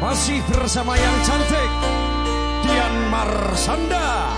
Masih bersama yang cantik Dian Marsanda.